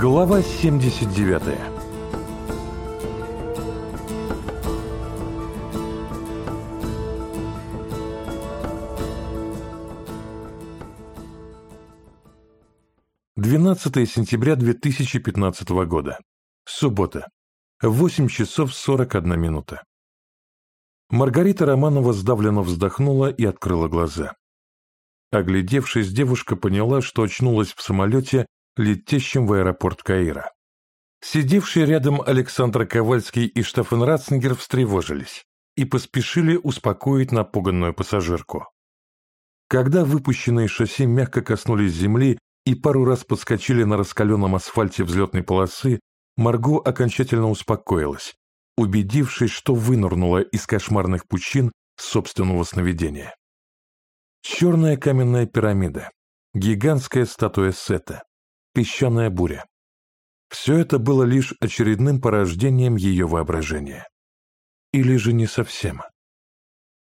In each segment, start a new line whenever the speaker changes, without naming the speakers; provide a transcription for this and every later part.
Глава 79 12 сентября 2015 года. Суббота. 8 часов 41 минута. Маргарита Романова сдавленно вздохнула и открыла глаза. Оглядевшись, девушка поняла, что очнулась в самолете, летящем в аэропорт Каира. Сидевшие рядом Александр Ковальский и Штефан Ратцингер встревожились и поспешили успокоить напуганную пассажирку. Когда выпущенные шасси мягко коснулись земли и пару раз подскочили на раскаленном асфальте взлетной полосы, Марго окончательно успокоилась, убедившись, что вынырнула из кошмарных пучин собственного сновидения. Черная каменная пирамида, гигантская статуя Сета, песчаная буря. Все это было лишь очередным порождением ее воображения. Или же не совсем.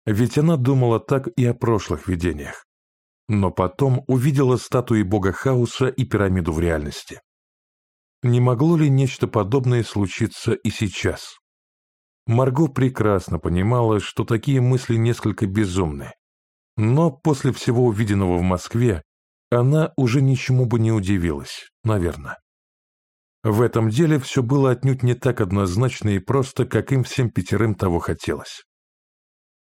Ведь она думала так и о прошлых видениях. Но потом увидела статуи бога хаоса и пирамиду в реальности. Не могло ли нечто подобное случиться и сейчас? Марго прекрасно понимала, что такие мысли несколько безумны. Но после всего увиденного в Москве она уже ничему бы не удивилась, наверное. В этом деле все было отнюдь не так однозначно и просто, как им всем пятерым того хотелось.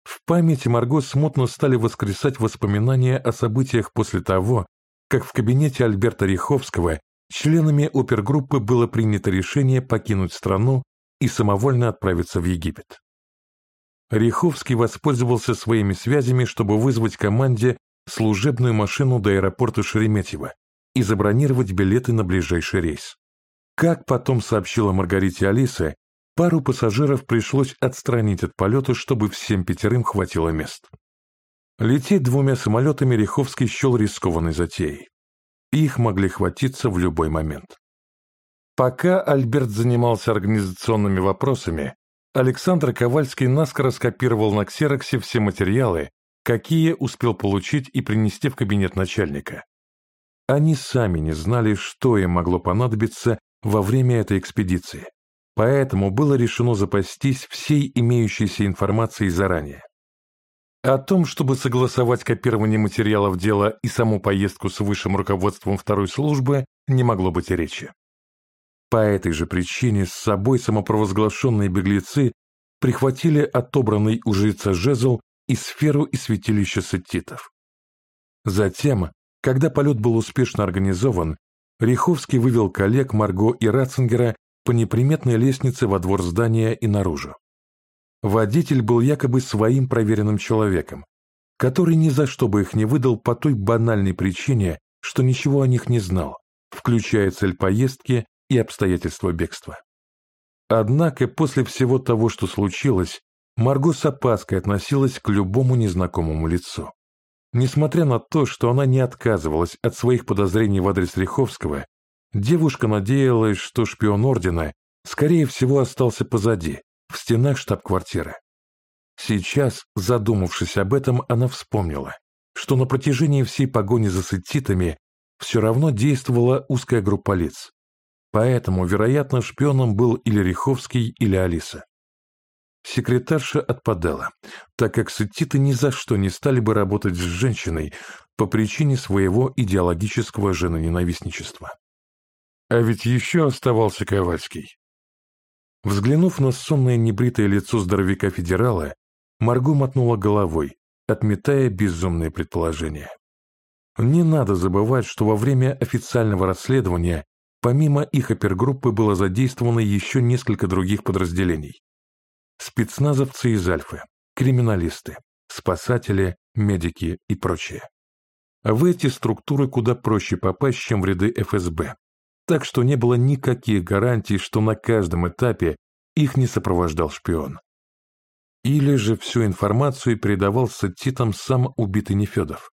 В памяти Марго смутно стали воскресать воспоминания о событиях после того, как в кабинете Альберта Риховского членами опергруппы было принято решение покинуть страну и самовольно отправиться в Египет. Риховский воспользовался своими связями, чтобы вызвать команде служебную машину до аэропорта Шереметьево и забронировать билеты на ближайший рейс. Как потом сообщила Маргарите Алиса, пару пассажиров пришлось отстранить от полета, чтобы всем пятерым хватило мест. Лететь двумя самолетами Риховский счел рискованной затеей. Их могли хватиться в любой момент. Пока Альберт занимался организационными вопросами, Александр Ковальский наскоро скопировал на ксероксе все материалы, какие успел получить и принести в кабинет начальника. Они сами не знали, что им могло понадобиться во время этой экспедиции, поэтому было решено запастись всей имеющейся информацией заранее. О том, чтобы согласовать копирование материалов дела и саму поездку с высшим руководством второй службы, не могло быть и речи. По этой же причине с собой самопровозглашенные беглецы прихватили отобранный у жреца жезл и сферу и святилище сеттитов. Затем, когда полет был успешно организован, Риховский вывел коллег Марго и Ратцингера по неприметной лестнице во двор здания и наружу. Водитель был якобы своим проверенным человеком, который ни за что бы их не выдал по той банальной причине, что ничего о них не знал, включая цель поездки и обстоятельства бегства. Однако после всего того, что случилось, Марго с опаской относилась к любому незнакомому лицу. Несмотря на то, что она не отказывалась от своих подозрений в адрес Риховского, девушка надеялась, что шпион Ордена, скорее всего, остался позади, в стенах штаб-квартиры. Сейчас, задумавшись об этом, она вспомнила, что на протяжении всей погони за сетитами все равно действовала узкая группа лиц. Поэтому, вероятно, шпионом был или Риховский, или Алиса секретарша отпадала, так как сетиты ни за что не стали бы работать с женщиной по причине своего идеологического женоненавистничества. А ведь еще оставался Ковальский. Взглянув на сонное небритое лицо здоровяка-федерала, Марго мотнула головой, отметая безумные предположения. Не надо забывать, что во время официального расследования помимо их опергруппы было задействовано еще несколько других подразделений, спецназовцы из Альфы, криминалисты, спасатели, медики и прочее. В эти структуры куда проще попасть, чем в ряды ФСБ, так что не было никаких гарантий, что на каждом этапе их не сопровождал шпион. Или же всю информацию передавал сатитам сам убитый Нефедов.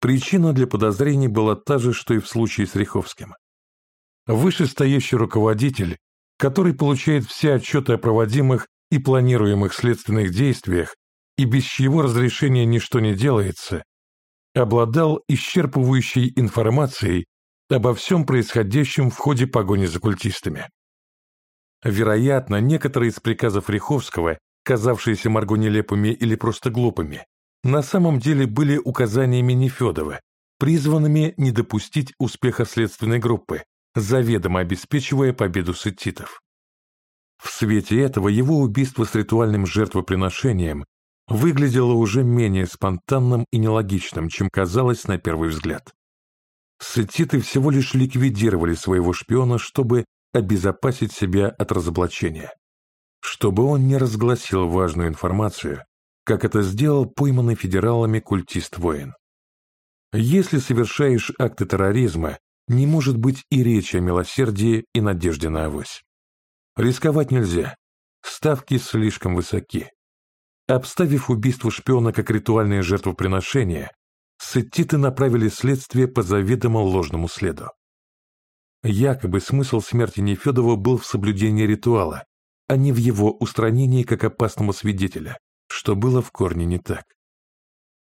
Причина для подозрений была та же, что и в случае с Риховским. Вышестоящий руководитель, который получает все отчеты о проводимых и планируемых следственных действиях и без чьего разрешения ничто не делается, обладал исчерпывающей информацией обо всем происходящем в ходе погони за культистами. Вероятно, некоторые из приказов Риховского, казавшиеся Марго нелепыми или просто глупыми, на самом деле были указаниями Нефедова, призванными не допустить успеха следственной группы, заведомо обеспечивая победу сеттитов. В свете этого его убийство с ритуальным жертвоприношением выглядело уже менее спонтанным и нелогичным, чем казалось на первый взгляд. Сетиты всего лишь ликвидировали своего шпиона, чтобы обезопасить себя от разоблачения, чтобы он не разгласил важную информацию, как это сделал пойманный федералами культист-воин. Если совершаешь акты терроризма, не может быть и речи о милосердии и надежде на авось. Рисковать нельзя, ставки слишком высоки. Обставив убийство шпиона как ритуальное жертвоприношение, сеттиты направили следствие по заведомо ложному следу. Якобы смысл смерти Нефедова был в соблюдении ритуала, а не в его устранении как опасного свидетеля, что было в корне не так.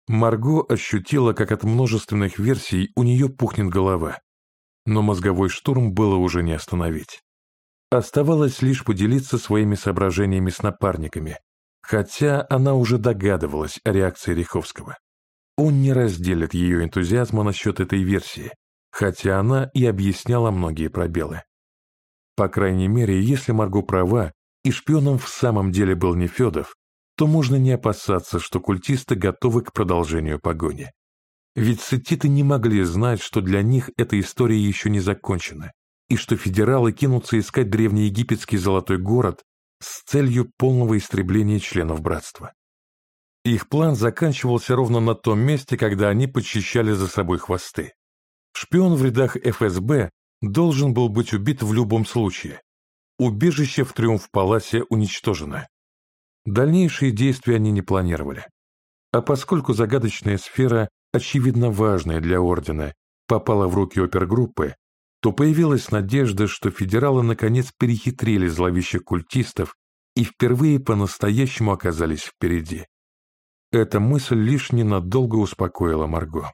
Марго ощутила, как от множественных версий у нее пухнет голова, но мозговой штурм было уже не остановить. Оставалось лишь поделиться своими соображениями с напарниками, хотя она уже догадывалась о реакции Риховского. Он не разделит ее энтузиазма насчет этой версии, хотя она и объясняла многие пробелы. По крайней мере, если Марго права, и шпионом в самом деле был не Федов, то можно не опасаться, что культисты готовы к продолжению погони. Ведь сетиты не могли знать, что для них эта история еще не закончена, и что федералы кинутся искать древнеегипетский золотой город с целью полного истребления членов братства. Их план заканчивался ровно на том месте, когда они подчищали за собой хвосты. Шпион в рядах ФСБ должен был быть убит в любом случае. Убежище в Триумф-Паласе уничтожено. Дальнейшие действия они не планировали. А поскольку загадочная сфера, очевидно важная для Ордена, попала в руки опергруппы, то появилась надежда, что федералы наконец перехитрили зловещих культистов и впервые по-настоящему оказались впереди. Эта мысль лишь ненадолго успокоила Марго.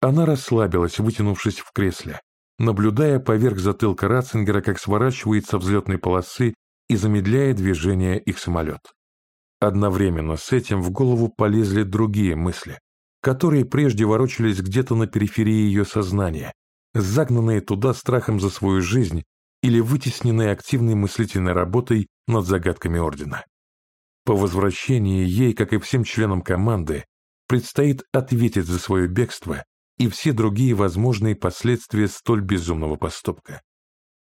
Она расслабилась, вытянувшись в кресле, наблюдая поверх затылка Ратцингера, как сворачивается взлетной полосы и замедляя движение их самолет. Одновременно с этим в голову полезли другие мысли, которые прежде ворочались где-то на периферии ее сознания, загнанные туда страхом за свою жизнь или вытесненные активной мыслительной работой над загадками Ордена. По возвращении ей, как и всем членам команды, предстоит ответить за свое бегство и все другие возможные последствия столь безумного поступка.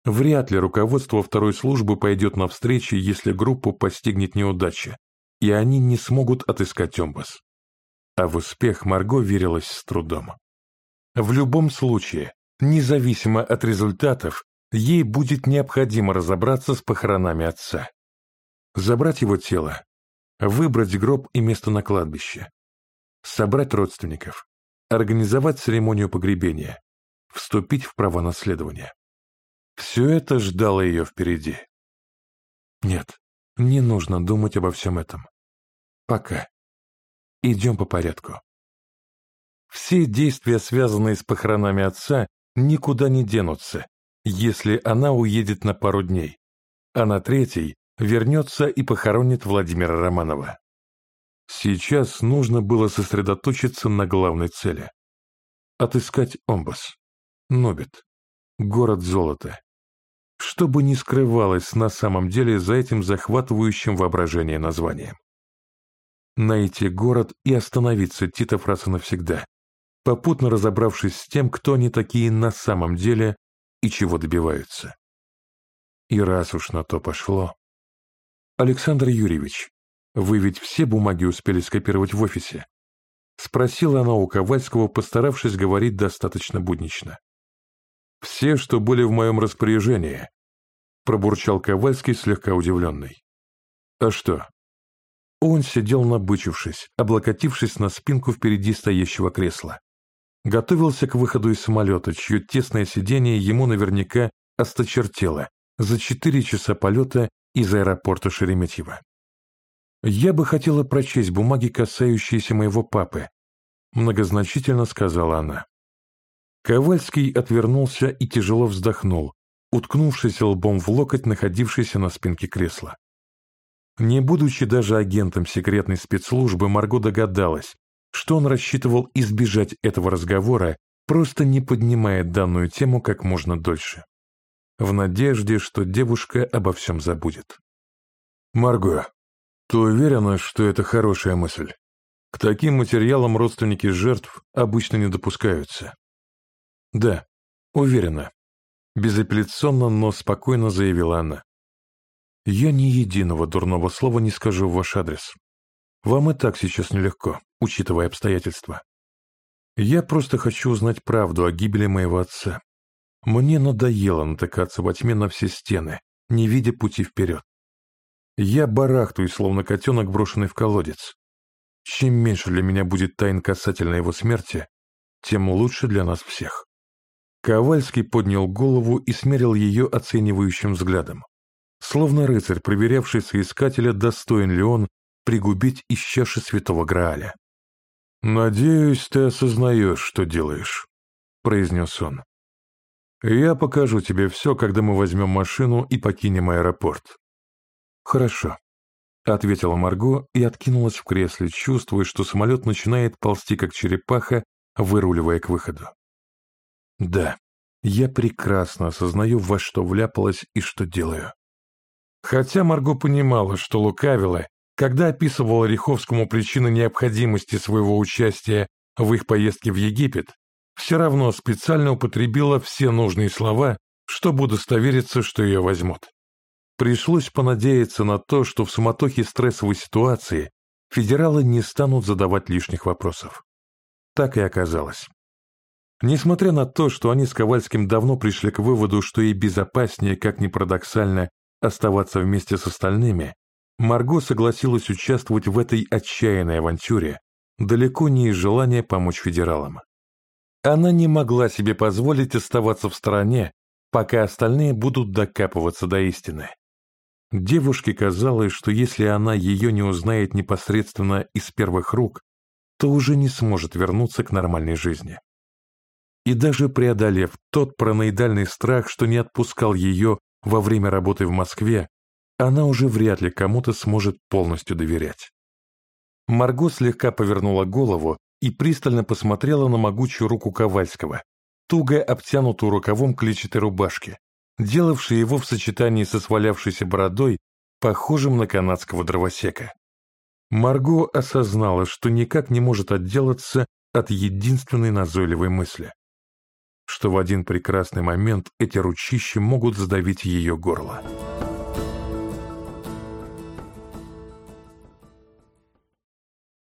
Вряд ли руководство второй службы пойдет навстречу, если группу постигнет неудача, и они не смогут отыскать Омбас. А в успех Марго верилась с трудом. В любом случае, Независимо от результатов, ей будет необходимо разобраться с похоронами отца. Забрать его тело, выбрать гроб и место на кладбище, собрать родственников, организовать церемонию погребения, вступить в право наследования. Все это ждало ее впереди. Нет, не нужно думать обо всем этом. Пока. Идем по порядку. Все действия, связанные с похоронами отца, никуда не денутся, если она уедет на пару дней, а на третий вернется и похоронит Владимира Романова. Сейчас нужно было сосредоточиться на главной цели. Отыскать Омбас, Нобит, город золота. Что бы ни скрывалось на самом деле за этим захватывающим воображение названием. Найти город и остановиться Титов раз и навсегда попутно разобравшись с тем, кто они такие на самом деле и чего добиваются. И раз уж на то пошло... «Александр Юрьевич, вы ведь все бумаги успели скопировать в офисе?» Спросила она у Ковальского, постаравшись говорить достаточно буднично. «Все, что были в моем распоряжении», — пробурчал Ковальский, слегка удивленный. «А что?» Он сидел набычившись, облокотившись на спинку впереди стоящего кресла готовился к выходу из самолета, чье тесное сиденье ему наверняка осточертело за четыре часа полета из аэропорта Шереметьево. «Я бы хотела прочесть бумаги, касающиеся моего папы», многозначительно сказала она. Ковальский отвернулся и тяжело вздохнул, уткнувшись лбом в локоть, находившийся на спинке кресла. Не будучи даже агентом секретной спецслужбы, Марго догадалась, что он рассчитывал избежать этого разговора, просто не поднимая данную тему как можно дольше. В надежде, что девушка обо всем забудет. «Марго, ты уверена, что это хорошая мысль? К таким материалам родственники жертв обычно не допускаются». «Да, уверена», — безапелляционно, но спокойно заявила она. Я ни единого дурного слова не скажу в ваш адрес. Вам и так сейчас нелегко, учитывая обстоятельства. Я просто хочу узнать правду о гибели моего отца. Мне надоело натыкаться во тьме на все стены, не видя пути вперед. Я барахтаюсь, словно котенок, брошенный в колодец. Чем меньше для меня будет тайн касательно его смерти, тем лучше для нас всех. Ковальский поднял голову и смерил ее оценивающим взглядом словно рыцарь, проверявший соискателя, достоин ли он пригубить из чаши святого Грааля. «Надеюсь, ты осознаешь, что делаешь», — произнес он. «Я покажу тебе все, когда мы возьмем машину и покинем аэропорт». «Хорошо», — ответила Марго и откинулась в кресле, чувствуя, что самолет начинает ползти, как черепаха, выруливая к выходу. «Да, я прекрасно осознаю, во что вляпалась и что делаю. Хотя Марго понимала, что лукавила, когда описывала Риховскому причины необходимости своего участия в их поездке в Египет, все равно специально употребила все нужные слова, чтобы удостовериться, что ее возьмут. Пришлось понадеяться на то, что в суматохе стрессовой ситуации федералы не станут задавать лишних вопросов. Так и оказалось. Несмотря на то, что они с Ковальским давно пришли к выводу, что и безопаснее, как ни парадоксально, оставаться вместе с остальными, Марго согласилась участвовать в этой отчаянной авантюре, далеко не из желания помочь федералам. Она не могла себе позволить оставаться в стороне, пока остальные будут докапываться до истины. Девушке казалось, что если она ее не узнает непосредственно из первых рук, то уже не сможет вернуться к нормальной жизни. И даже преодолев тот параноидальный страх, что не отпускал ее во время работы в Москве, она уже вряд ли кому-то сможет полностью доверять. Марго слегка повернула голову и пристально посмотрела на могучую руку Ковальского, туго обтянутую рукавом клетчатой рубашки, делавшей его в сочетании со свалявшейся бородой похожим на канадского дровосека. Марго осознала, что никак не может отделаться от единственной назойливой мысли что в один прекрасный момент эти ручища могут сдавить ее горло.